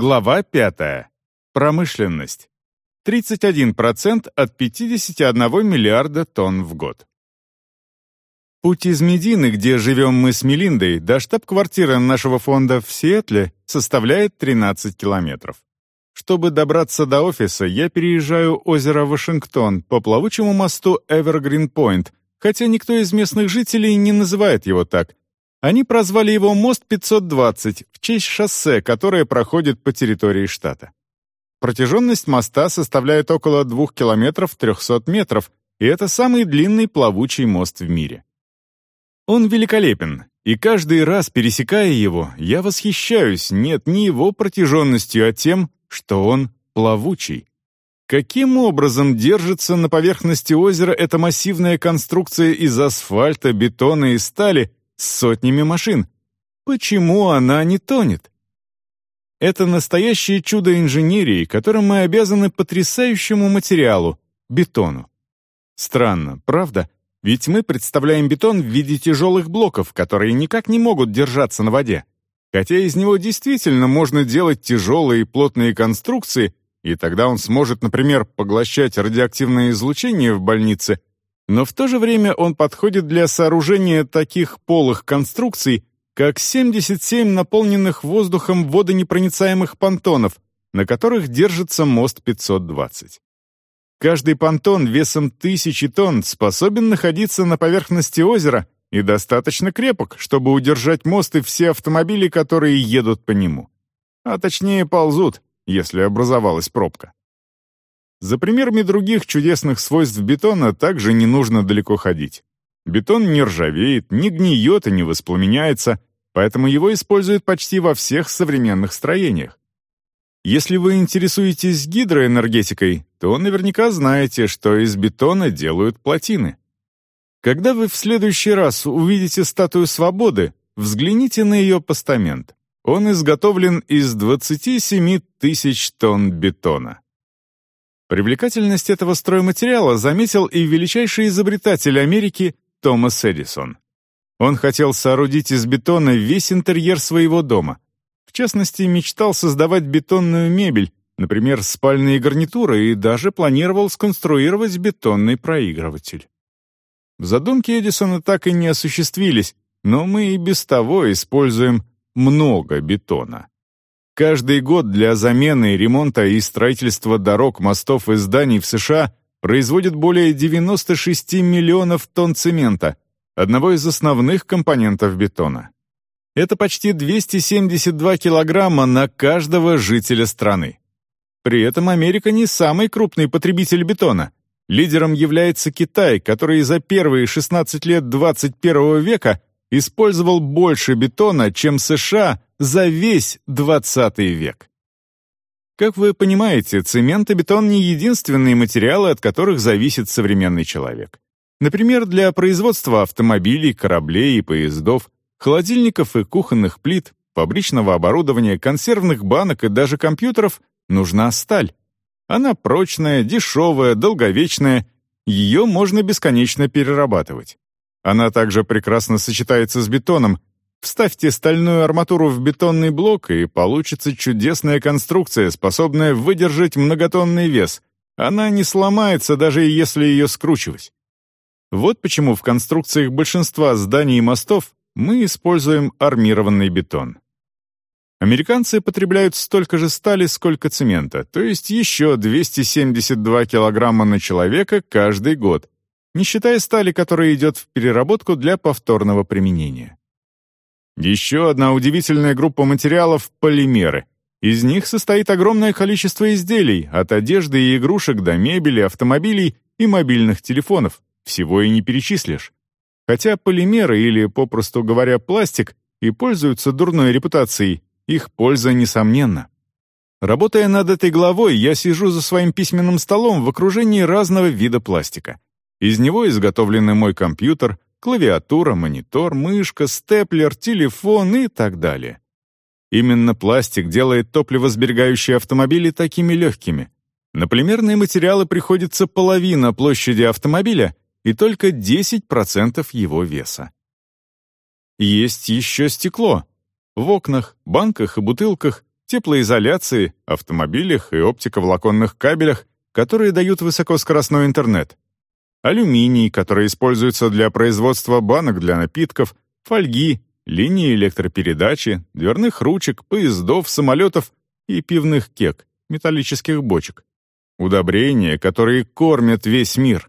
Глава 5. Промышленность. 31% от 51 миллиарда тонн в год. Путь из Медины, где живем мы с Мелиндой, до штаб-квартиры нашего фонда в Сиэтле составляет 13 километров. Чтобы добраться до офиса, я переезжаю озеро Вашингтон по плавучему мосту Эвергрин-Пойнт, хотя никто из местных жителей не называет его так. Они прозвали его «Мост 520» в честь шоссе, которое проходит по территории штата. Протяженность моста составляет около 2 километров 300 метров, и это самый длинный плавучий мост в мире. Он великолепен, и каждый раз, пересекая его, я восхищаюсь нет не его протяженностью, а тем, что он плавучий. Каким образом держится на поверхности озера эта массивная конструкция из асфальта, бетона и стали с сотнями машин? Почему она не тонет? Это настоящее чудо инженерии, которым мы обязаны потрясающему материалу — бетону. Странно, правда? Ведь мы представляем бетон в виде тяжелых блоков, которые никак не могут держаться на воде. Хотя из него действительно можно делать тяжелые и плотные конструкции, и тогда он сможет, например, поглощать радиоактивное излучение в больнице, но в то же время он подходит для сооружения таких полых конструкций, как 77 наполненных воздухом водонепроницаемых понтонов, на которых держится мост 520. Каждый понтон весом тысячи тонн способен находиться на поверхности озера и достаточно крепок, чтобы удержать мост и все автомобили, которые едут по нему. А точнее ползут, если образовалась пробка. За примерами других чудесных свойств бетона также не нужно далеко ходить. Бетон не ржавеет, не гниет и не воспламеняется, поэтому его используют почти во всех современных строениях. Если вы интересуетесь гидроэнергетикой, то наверняка знаете, что из бетона делают плотины. Когда вы в следующий раз увидите статую свободы, взгляните на ее постамент. Он изготовлен из 27 тысяч тонн бетона. Привлекательность этого стройматериала заметил и величайший изобретатель Америки Томас Эдисон. Он хотел соорудить из бетона весь интерьер своего дома — в частности, мечтал создавать бетонную мебель, например, спальные гарнитуры, и даже планировал сконструировать бетонный проигрыватель. Задумки Эдисона так и не осуществились, но мы и без того используем много бетона. Каждый год для замены, ремонта и строительства дорог, мостов и зданий в США производят более 96 миллионов тонн цемента, одного из основных компонентов бетона. Это почти 272 килограмма на каждого жителя страны. При этом Америка не самый крупный потребитель бетона. Лидером является Китай, который за первые 16 лет 21 века использовал больше бетона, чем США за весь 20 век. Как вы понимаете, цемент и бетон не единственные материалы, от которых зависит современный человек. Например, для производства автомобилей, кораблей и поездов холодильников и кухонных плит, фабричного оборудования, консервных банок и даже компьютеров нужна сталь. Она прочная, дешевая, долговечная, ее можно бесконечно перерабатывать. Она также прекрасно сочетается с бетоном. Вставьте стальную арматуру в бетонный блок, и получится чудесная конструкция, способная выдержать многотонный вес. Она не сломается, даже если ее скручивать. Вот почему в конструкциях большинства зданий и мостов мы используем армированный бетон. Американцы потребляют столько же стали, сколько цемента, то есть еще 272 килограмма на человека каждый год, не считая стали, которая идет в переработку для повторного применения. Еще одна удивительная группа материалов — полимеры. Из них состоит огромное количество изделий, от одежды и игрушек до мебели, автомобилей и мобильных телефонов. Всего и не перечислишь. Хотя полимеры или, попросту говоря, пластик и пользуются дурной репутацией, их польза несомненна. Работая над этой главой, я сижу за своим письменным столом в окружении разного вида пластика. Из него изготовлены мой компьютер, клавиатура, монитор, мышка, степлер, телефон и так далее. Именно пластик делает топливосберегающие автомобили такими легкими. На полимерные материалы приходится половина площади автомобиля, и только 10% его веса. Есть еще стекло. В окнах, банках и бутылках теплоизоляции, автомобилях и оптиковолоконных кабелях, которые дают высокоскоростной интернет, алюминий, который используется для производства банок для напитков, фольги, линии электропередачи, дверных ручек, поездов, самолетов и пивных кек, металлических бочек. Удобрения, которые кормят весь мир.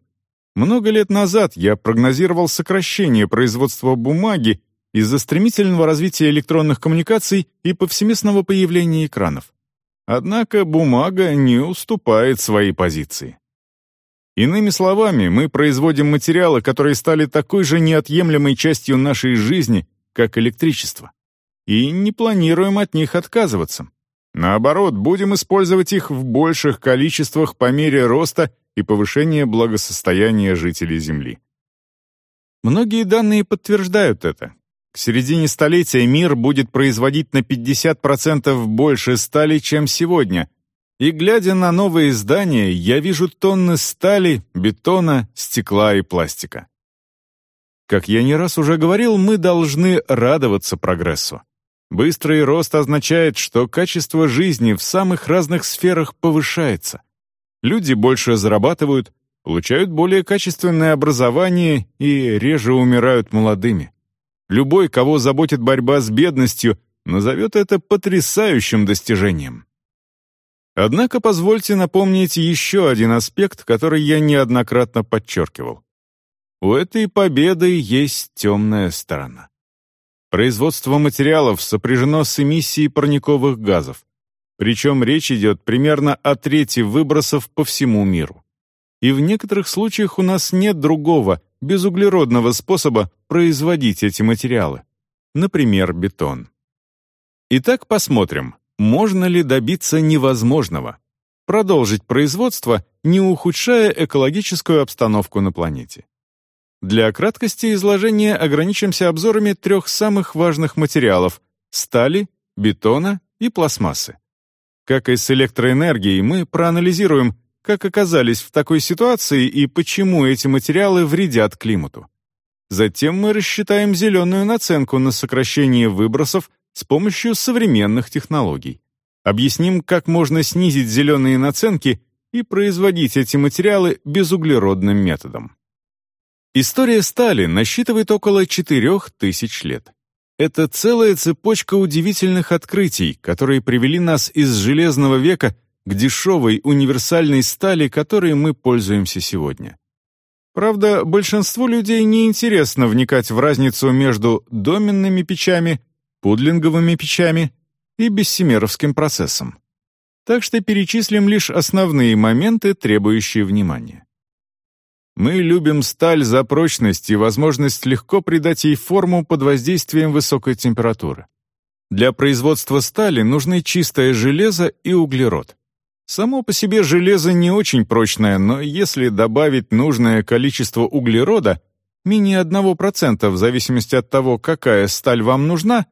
Много лет назад я прогнозировал сокращение производства бумаги из-за стремительного развития электронных коммуникаций и повсеместного появления экранов. Однако бумага не уступает своей позиции. Иными словами, мы производим материалы, которые стали такой же неотъемлемой частью нашей жизни, как электричество. И не планируем от них отказываться. Наоборот, будем использовать их в больших количествах по мере роста и повышения благосостояния жителей Земли. Многие данные подтверждают это. К середине столетия мир будет производить на 50% больше стали, чем сегодня. И глядя на новые здания, я вижу тонны стали, бетона, стекла и пластика. Как я не раз уже говорил, мы должны радоваться прогрессу. Быстрый рост означает, что качество жизни в самых разных сферах повышается. Люди больше зарабатывают, получают более качественное образование и реже умирают молодыми. Любой, кого заботит борьба с бедностью, назовет это потрясающим достижением. Однако позвольте напомнить еще один аспект, который я неоднократно подчеркивал. У этой победы есть темная сторона. Производство материалов сопряжено с эмиссией парниковых газов. Причем речь идет примерно о трети выбросов по всему миру. И в некоторых случаях у нас нет другого, безуглеродного способа производить эти материалы. Например, бетон. Итак, посмотрим, можно ли добиться невозможного. Продолжить производство, не ухудшая экологическую обстановку на планете. Для краткости изложения ограничимся обзорами трех самых важных материалов — стали, бетона и пластмассы. Как и с электроэнергией, мы проанализируем, как оказались в такой ситуации и почему эти материалы вредят климату. Затем мы рассчитаем зеленую наценку на сокращение выбросов с помощью современных технологий. Объясним, как можно снизить зеленые наценки и производить эти материалы безуглеродным методом. История стали насчитывает около 4000 лет. Это целая цепочка удивительных открытий, которые привели нас из Железного века к дешевой универсальной стали, которой мы пользуемся сегодня. Правда, большинству людей не интересно вникать в разницу между доменными печами, пудлинговыми печами и бессимеровским процессом. Так что перечислим лишь основные моменты, требующие внимания. Мы любим сталь за прочность и возможность легко придать ей форму под воздействием высокой температуры. Для производства стали нужны чистое железо и углерод. Само по себе железо не очень прочное, но если добавить нужное количество углерода, менее 1% в зависимости от того, какая сталь вам нужна,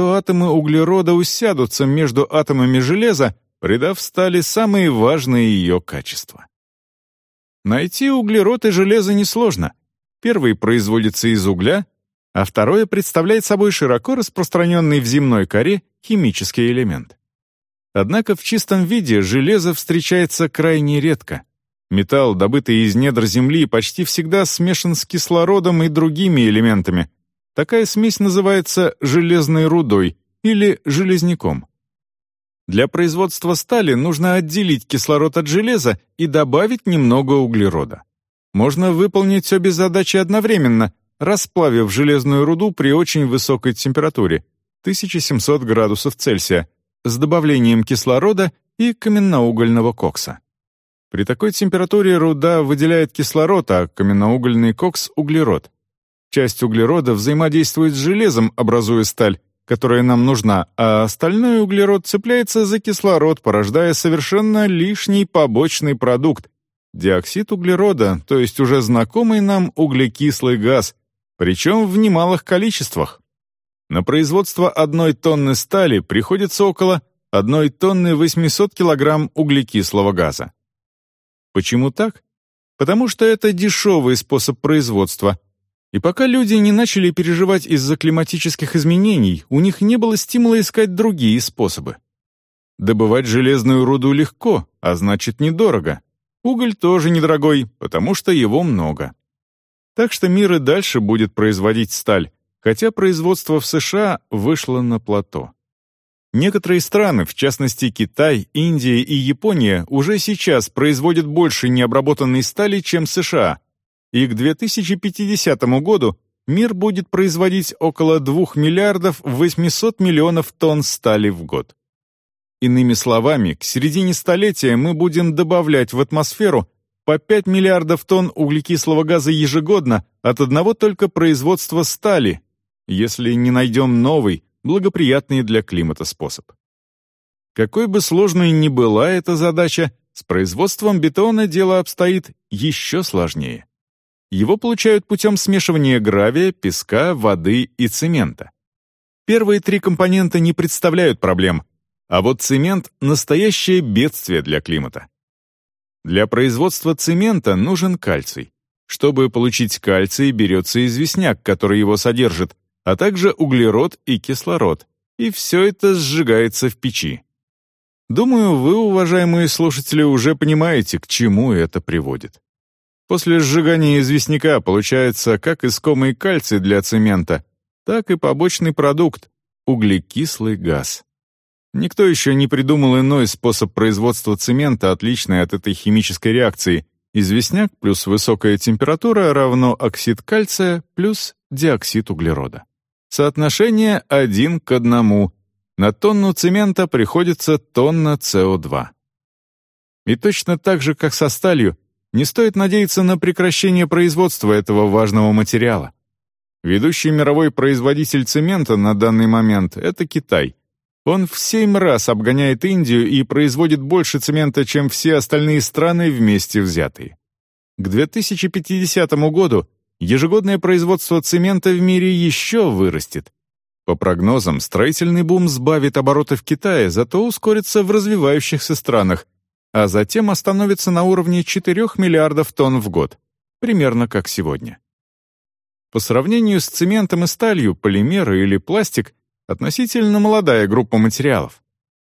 то атомы углерода усядутся между атомами железа, придав стали самые важные ее качества. Найти углерод и железо несложно. Первый производится из угля, а второе представляет собой широко распространенный в земной коре химический элемент. Однако в чистом виде железо встречается крайне редко. Металл, добытый из недр Земли, почти всегда смешан с кислородом и другими элементами. Такая смесь называется железной рудой или железняком. Для производства стали нужно отделить кислород от железа и добавить немного углерода. Можно выполнить обе задачи одновременно, расплавив железную руду при очень высокой температуре 1700 градусов Цельсия с добавлением кислорода и каменноугольного кокса. При такой температуре руда выделяет кислород, а каменноугольный кокс — углерод. Часть углерода взаимодействует с железом, образуя сталь, которая нам нужна, а остальной углерод цепляется за кислород, порождая совершенно лишний побочный продукт — диоксид углерода, то есть уже знакомый нам углекислый газ, причем в немалых количествах. На производство одной тонны стали приходится около одной тонны 800 килограмм углекислого газа. Почему так? Потому что это дешевый способ производства — и пока люди не начали переживать из-за климатических изменений, у них не было стимула искать другие способы. Добывать железную руду легко, а значит недорого. Уголь тоже недорогой, потому что его много. Так что мир и дальше будет производить сталь, хотя производство в США вышло на плато. Некоторые страны, в частности Китай, Индия и Япония, уже сейчас производят больше необработанной стали, чем США, и к 2050 году мир будет производить около 2 миллиардов 800 миллионов тонн стали в год. Иными словами, к середине столетия мы будем добавлять в атмосферу по 5 миллиардов тонн углекислого газа ежегодно от одного только производства стали, если не найдем новый, благоприятный для климата способ. Какой бы сложной ни была эта задача, с производством бетона дело обстоит еще сложнее. Его получают путем смешивания гравия, песка, воды и цемента. Первые три компонента не представляют проблем, а вот цемент — настоящее бедствие для климата. Для производства цемента нужен кальций. Чтобы получить кальций, берется известняк, который его содержит, а также углерод и кислород, и все это сжигается в печи. Думаю, вы, уважаемые слушатели, уже понимаете, к чему это приводит. После сжигания известняка получается как искомый кальций для цемента, так и побочный продукт — углекислый газ. Никто еще не придумал иной способ производства цемента, отличный от этой химической реакции. Известняк плюс высокая температура равно оксид кальция плюс диоксид углерода. Соотношение один к одному. На тонну цемента приходится тонна СО2. И точно так же, как со сталью, не стоит надеяться на прекращение производства этого важного материала. Ведущий мировой производитель цемента на данный момент — это Китай. Он в семь раз обгоняет Индию и производит больше цемента, чем все остальные страны вместе взятые. К 2050 году ежегодное производство цемента в мире еще вырастет. По прогнозам, строительный бум сбавит обороты в Китае, зато ускорится в развивающихся странах, а затем остановится на уровне 4 миллиардов тонн в год, примерно как сегодня. По сравнению с цементом и сталью, полимеры или пластик относительно молодая группа материалов.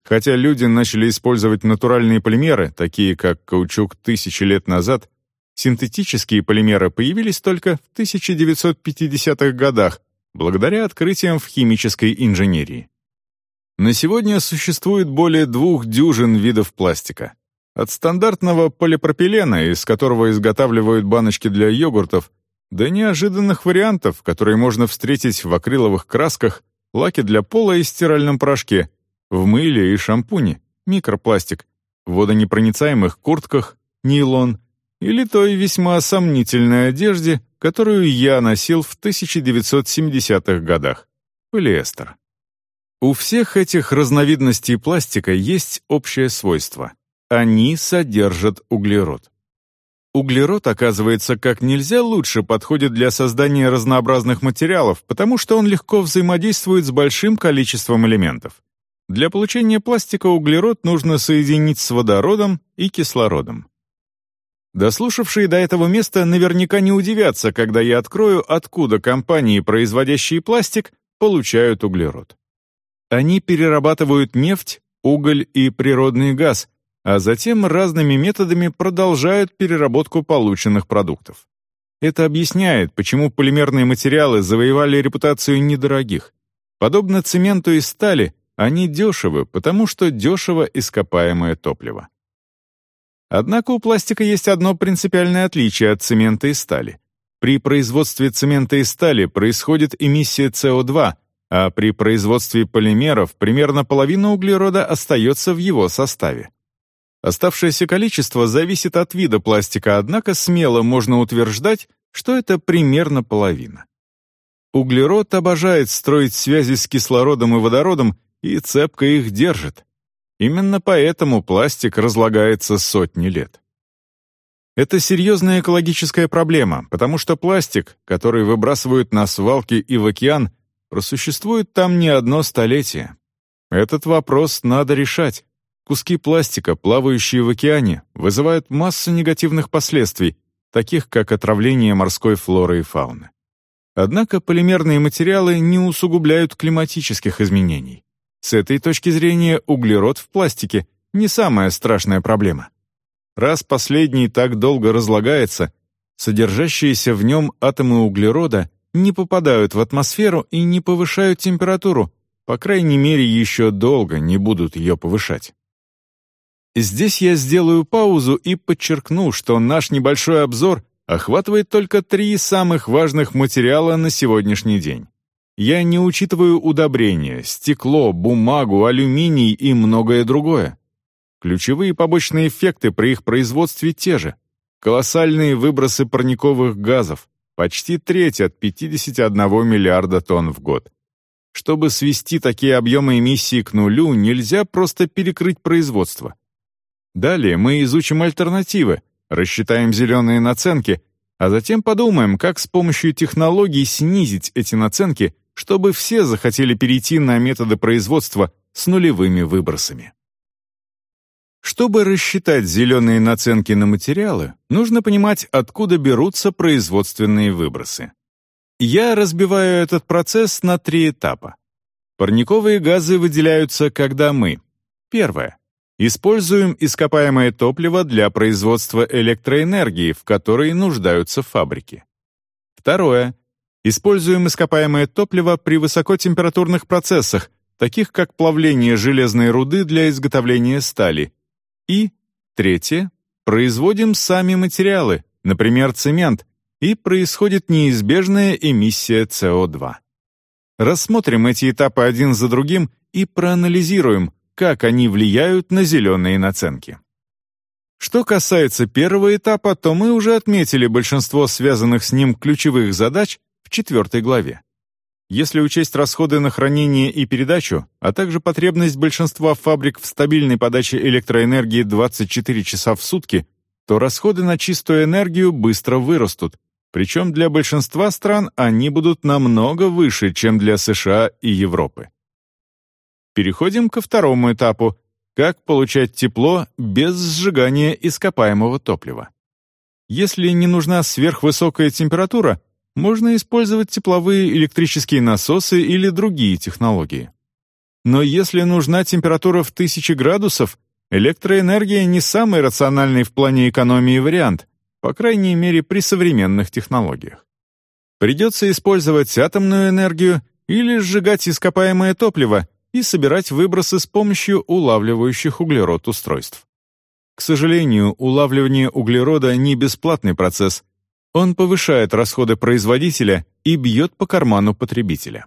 Хотя люди начали использовать натуральные полимеры, такие как каучук тысячи лет назад, синтетические полимеры появились только в 1950-х годах благодаря открытиям в химической инженерии. На сегодня существует более двух дюжин видов пластика. От стандартного полипропилена, из которого изготавливают баночки для йогуртов, до неожиданных вариантов, которые можно встретить в акриловых красках лаки для пола и стиральном порошке, в мыле и шампуне, микропластик, в водонепроницаемых куртках, нейлон или той весьма сомнительной одежде, которую я носил в 1970-х годах, полиэстер. У всех этих разновидностей пластика есть общее свойство. Они содержат углерод. Углерод, оказывается, как нельзя лучше подходит для создания разнообразных материалов, потому что он легко взаимодействует с большим количеством элементов. Для получения пластика углерод нужно соединить с водородом и кислородом. Дослушавшие до этого места наверняка не удивятся, когда я открою, откуда компании, производящие пластик, получают углерод. Они перерабатывают нефть, уголь и природный газ, а затем разными методами продолжают переработку полученных продуктов. Это объясняет, почему полимерные материалы завоевали репутацию недорогих. Подобно цементу и стали, они дешевы, потому что дешево ископаемое топливо. Однако у пластика есть одно принципиальное отличие от цемента и стали. При производстве цемента и стали происходит эмиссия СО2, а при производстве полимеров примерно половина углерода остается в его составе. Оставшееся количество зависит от вида пластика, однако смело можно утверждать, что это примерно половина. Углерод обожает строить связи с кислородом и водородом и цепко их держит. Именно поэтому пластик разлагается сотни лет. Это серьезная экологическая проблема, потому что пластик, который выбрасывают на свалки и в океан, просуществует там не одно столетие. Этот вопрос надо решать. Куски пластика, плавающие в океане, вызывают массу негативных последствий, таких как отравление морской флоры и фауны. Однако полимерные материалы не усугубляют климатических изменений. С этой точки зрения углерод в пластике не самая страшная проблема. Раз последний так долго разлагается, содержащиеся в нем атомы углерода не попадают в атмосферу и не повышают температуру, по крайней мере, еще долго не будут ее повышать. Здесь я сделаю паузу и подчеркну, что наш небольшой обзор охватывает только три самых важных материала на сегодняшний день. Я не учитываю удобрения, стекло, бумагу, алюминий и многое другое. Ключевые побочные эффекты при их производстве те же. Колоссальные выбросы парниковых газов, почти треть от 51 миллиарда тонн в год. Чтобы свести такие объемы эмиссии к нулю, нельзя просто перекрыть производство. Далее мы изучим альтернативы, рассчитаем зеленые наценки, а затем подумаем, как с помощью технологий снизить эти наценки, чтобы все захотели перейти на методы производства с нулевыми выбросами. Чтобы рассчитать зеленые наценки на материалы, нужно понимать, откуда берутся производственные выбросы. Я разбиваю этот процесс на три этапа. Парниковые газы выделяются, когда мы. Первое. Используем ископаемое топливо для производства электроэнергии, в которой нуждаются фабрики. Второе. Используем ископаемое топливо при высокотемпературных процессах, таких как плавление железной руды для изготовления стали. И, третье, производим сами материалы, например, цемент, и происходит неизбежная эмиссия СО2. Рассмотрим эти этапы один за другим и проанализируем, как они влияют на зеленые наценки. Что касается первого этапа, то мы уже отметили большинство связанных с ним ключевых задач в четвертой главе. Если учесть расходы на хранение и передачу, а также потребность большинства фабрик в стабильной подаче электроэнергии 24 часа в сутки, то расходы на чистую энергию быстро вырастут, причем для большинства стран они будут намного выше, чем для США и Европы. Переходим ко второму этапу – как получать тепло без сжигания ископаемого топлива. Если не нужна сверхвысокая температура, можно использовать тепловые электрические насосы или другие технологии. Но если нужна температура в 1000 градусов, электроэнергия не самый рациональный в плане экономии вариант, по крайней мере при современных технологиях. Придется использовать атомную энергию или сжигать ископаемое топливо и собирать выбросы с помощью улавливающих углерод устройств. К сожалению, улавливание углерода не бесплатный процесс. Он повышает расходы производителя и бьет по карману потребителя.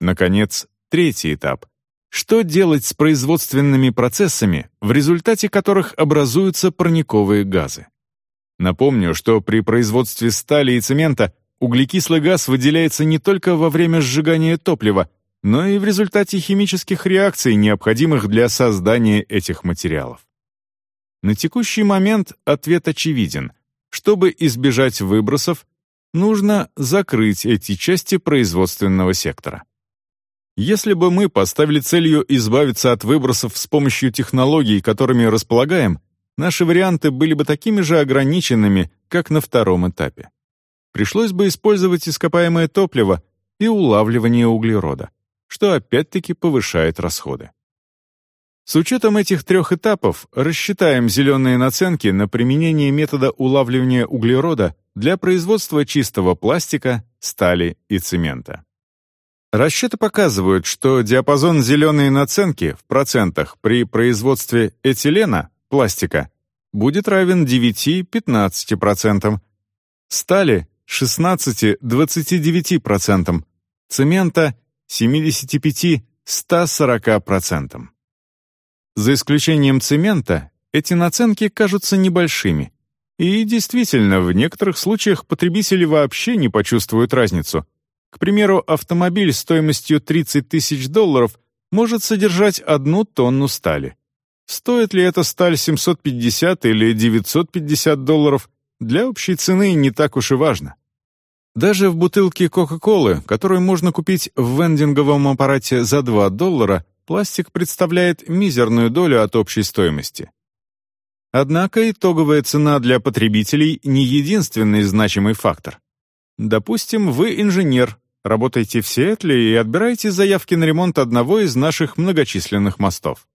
Наконец, третий этап. Что делать с производственными процессами, в результате которых образуются парниковые газы? Напомню, что при производстве стали и цемента углекислый газ выделяется не только во время сжигания топлива, но и в результате химических реакций, необходимых для создания этих материалов. На текущий момент ответ очевиден. Чтобы избежать выбросов, нужно закрыть эти части производственного сектора. Если бы мы поставили целью избавиться от выбросов с помощью технологий, которыми располагаем, наши варианты были бы такими же ограниченными, как на втором этапе. Пришлось бы использовать ископаемое топливо и улавливание углерода, что опять-таки повышает расходы. С учетом этих трех этапов рассчитаем зеленые наценки на применение метода улавливания углерода для производства чистого пластика, стали и цемента. Расчеты показывают, что диапазон зеленой наценки в процентах при производстве этилена пластика будет равен 9-15%, стали 16-29%, цемента 75-140%. За исключением цемента, эти наценки кажутся небольшими. И действительно, в некоторых случаях потребители вообще не почувствуют разницу. К примеру, автомобиль стоимостью 30 тысяч долларов может содержать одну тонну стали. Стоит ли эта сталь 750 или 950 долларов, для общей цены не так уж и важно. Даже в бутылке Кока-Колы, которую можно купить в вендинговом аппарате за 2 доллара, пластик представляет мизерную долю от общей стоимости. Однако итоговая цена для потребителей не единственный значимый фактор. Допустим, вы инженер, работайте в Сиэтле и отбирайте заявки на ремонт одного из наших многочисленных мостов.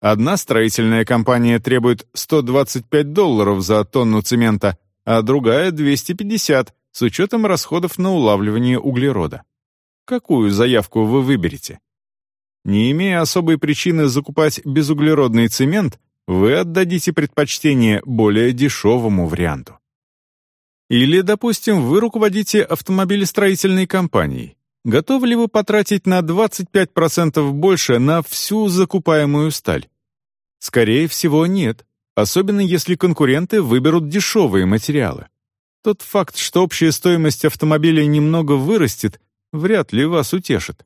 Одна строительная компания требует 125 долларов за тонну цемента, а другая — 250 с учетом расходов на улавливание углерода. Какую заявку вы выберете? Не имея особой причины закупать безуглеродный цемент, вы отдадите предпочтение более дешевому варианту. Или, допустим, вы руководите автомобилестроительной компанией. Готовы ли вы потратить на 25% больше на всю закупаемую сталь? Скорее всего, нет, особенно если конкуренты выберут дешевые материалы. Тот факт, что общая стоимость автомобиля немного вырастет, вряд ли вас утешит.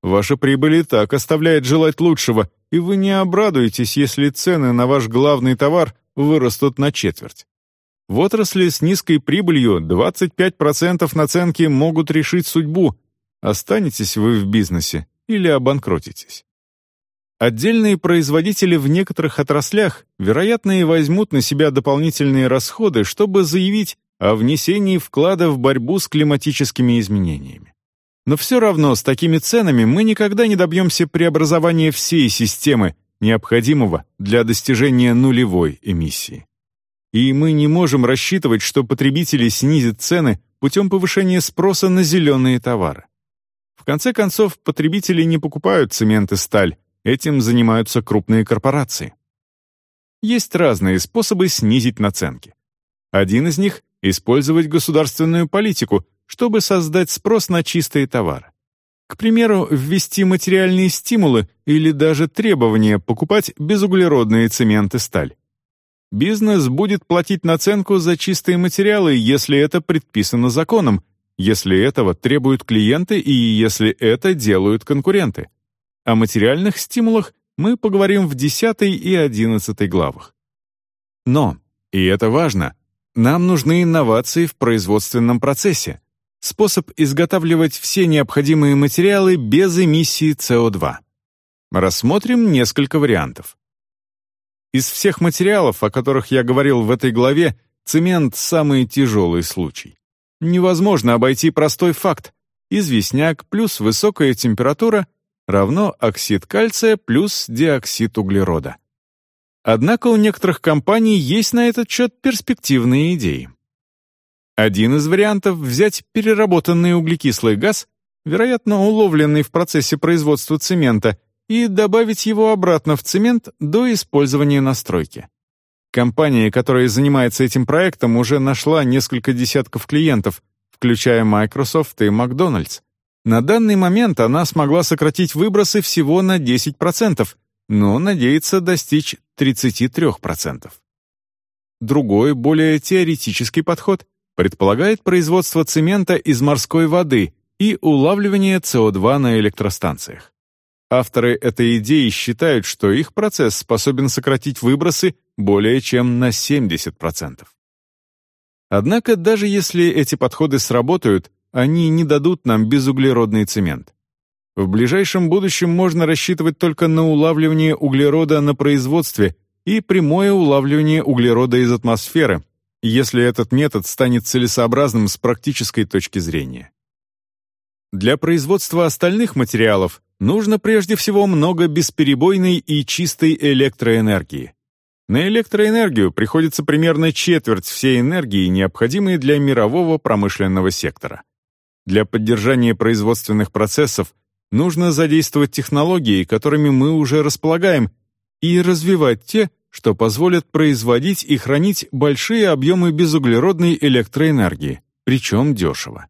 Ваша прибыль и так оставляет желать лучшего, и вы не обрадуетесь, если цены на ваш главный товар вырастут на четверть. В отрасли с низкой прибылью 25% наценки могут решить судьбу, останетесь вы в бизнесе или обанкротитесь. Отдельные производители в некоторых отраслях, вероятно, и возьмут на себя дополнительные расходы, чтобы заявить о внесении вклада в борьбу с климатическими изменениями. Но все равно с такими ценами мы никогда не добьемся преобразования всей системы, необходимого для достижения нулевой эмиссии. И мы не можем рассчитывать, что потребители снизят цены путем повышения спроса на зеленые товары. В конце концов, потребители не покупают цемент и сталь, этим занимаются крупные корпорации. Есть разные способы снизить наценки. Один из них — использовать государственную политику, чтобы создать спрос на чистые товары. К примеру, ввести материальные стимулы или даже требования покупать безуглеродные цемент и сталь. Бизнес будет платить наценку за чистые материалы, если это предписано законом, если этого требуют клиенты и если это делают конкуренты. О материальных стимулах мы поговорим в 10 и 11 главах. Но, и это важно, нам нужны инновации в производственном процессе, способ изготавливать все необходимые материалы без эмиссии СО2. Рассмотрим несколько вариантов. Из всех материалов, о которых я говорил в этой главе, цемент — самый тяжелый случай. Невозможно обойти простой факт. Известняк плюс высокая температура равно оксид кальция плюс диоксид углерода. Однако у некоторых компаний есть на этот счет перспективные идеи. Один из вариантов — взять переработанный углекислый газ, вероятно, уловленный в процессе производства цемента, и добавить его обратно в цемент до использования настройки. Компания, которая занимается этим проектом, уже нашла несколько десятков клиентов, включая Microsoft и Макдональдс. На данный момент она смогла сократить выбросы всего на 10%, но надеется достичь 33%. Другой, более теоретический подход предполагает производство цемента из морской воды и улавливание СО2 на электростанциях. Авторы этой идеи считают, что их процесс способен сократить выбросы более чем на 70%. Однако даже если эти подходы сработают, они не дадут нам безуглеродный цемент. В ближайшем будущем можно рассчитывать только на улавливание углерода на производстве и прямое улавливание углерода из атмосферы, если этот метод станет целесообразным с практической точки зрения. Для производства остальных материалов нужно прежде всего много бесперебойной и чистой электроэнергии. На электроэнергию приходится примерно четверть всей энергии, необходимой для мирового промышленного сектора. Для поддержания производственных процессов нужно задействовать технологии, которыми мы уже располагаем, и развивать те, что позволят производить и хранить большие объемы безуглеродной электроэнергии, причем дешево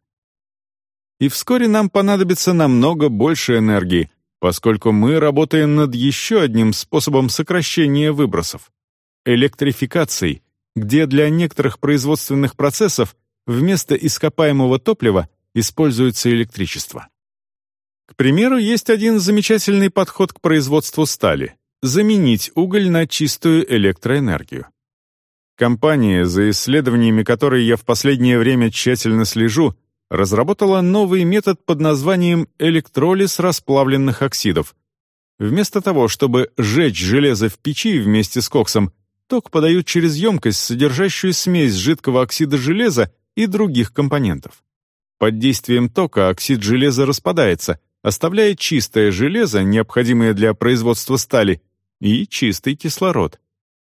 и вскоре нам понадобится намного больше энергии, поскольку мы работаем над еще одним способом сокращения выбросов — электрификацией, где для некоторых производственных процессов вместо ископаемого топлива используется электричество. К примеру, есть один замечательный подход к производству стали — заменить уголь на чистую электроэнергию. Компания, за исследованиями которой я в последнее время тщательно слежу, разработала новый метод под названием электролиз расплавленных оксидов. Вместо того, чтобы сжечь железо в печи вместе с коксом, ток подают через емкость, содержащую смесь жидкого оксида железа и других компонентов. Под действием тока оксид железа распадается, оставляя чистое железо, необходимое для производства стали, и чистый кислород.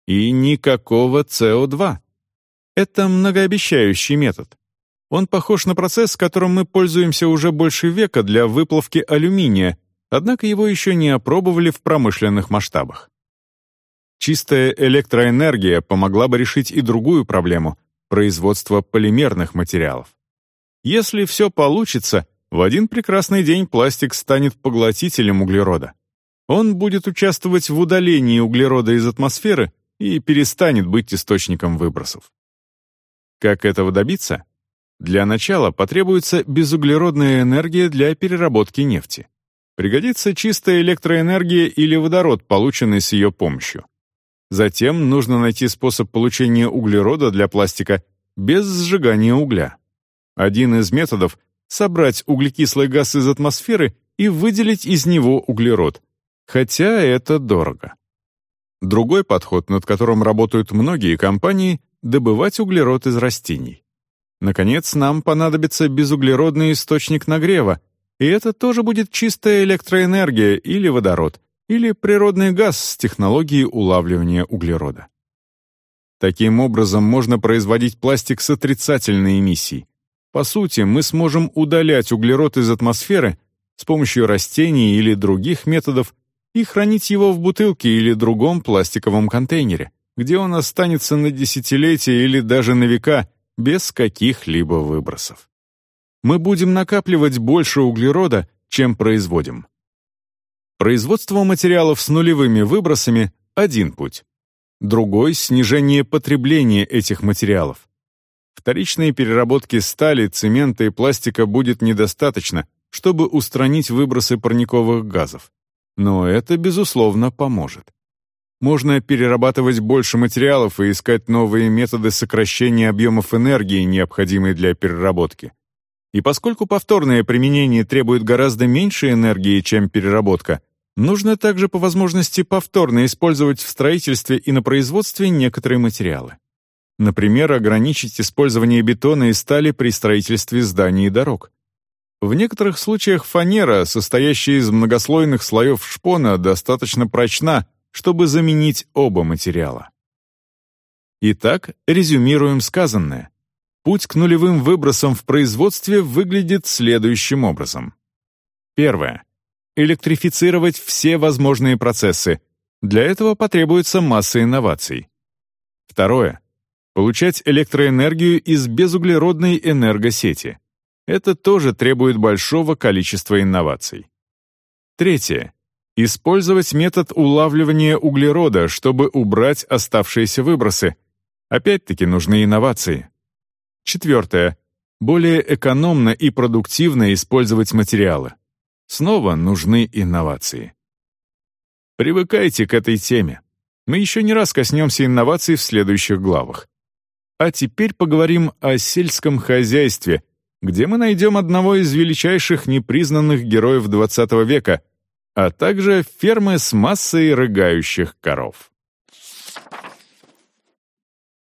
И никакого СО2. Это многообещающий метод. Он похож на процесс, которым мы пользуемся уже больше века для выплавки алюминия, однако его еще не опробовали в промышленных масштабах. Чистая электроэнергия помогла бы решить и другую проблему — производство полимерных материалов. Если все получится, в один прекрасный день пластик станет поглотителем углерода. Он будет участвовать в удалении углерода из атмосферы и перестанет быть источником выбросов. Как этого добиться? Для начала потребуется безуглеродная энергия для переработки нефти. Пригодится чистая электроэнергия или водород, полученный с ее помощью. Затем нужно найти способ получения углерода для пластика без сжигания угля. Один из методов — собрать углекислый газ из атмосферы и выделить из него углерод, хотя это дорого. Другой подход, над которым работают многие компании — добывать углерод из растений. Наконец, нам понадобится безуглеродный источник нагрева, и это тоже будет чистая электроэнергия или водород, или природный газ с технологией улавливания углерода. Таким образом, можно производить пластик с отрицательной эмиссией. По сути, мы сможем удалять углерод из атмосферы с помощью растений или других методов и хранить его в бутылке или другом пластиковом контейнере, где он останется на десятилетия или даже на века без каких-либо выбросов. Мы будем накапливать больше углерода, чем производим. Производство материалов с нулевыми выбросами — один путь. Другой — снижение потребления этих материалов. Вторичной переработки стали, цемента и пластика будет недостаточно, чтобы устранить выбросы парниковых газов. Но это, безусловно, поможет. Можно перерабатывать больше материалов и искать новые методы сокращения объемов энергии, необходимой для переработки. И поскольку повторное применение требует гораздо меньше энергии, чем переработка, нужно также по возможности повторно использовать в строительстве и на производстве некоторые материалы. Например, ограничить использование бетона и стали при строительстве зданий и дорог. В некоторых случаях фанера, состоящая из многослойных слоев шпона, достаточно прочна, чтобы заменить оба материала. Итак, резюмируем сказанное. Путь к нулевым выбросам в производстве выглядит следующим образом. Первое. Электрифицировать все возможные процессы. Для этого потребуется масса инноваций. Второе. Получать электроэнергию из безуглеродной энергосети. Это тоже требует большого количества инноваций. Третье. Использовать метод улавливания углерода, чтобы убрать оставшиеся выбросы. Опять-таки нужны инновации. Четвертое. Более экономно и продуктивно использовать материалы. Снова нужны инновации. Привыкайте к этой теме. Мы еще не раз коснемся инноваций в следующих главах. А теперь поговорим о сельском хозяйстве, где мы найдем одного из величайших непризнанных героев XX века, а также фермы с массой рыгающих коров.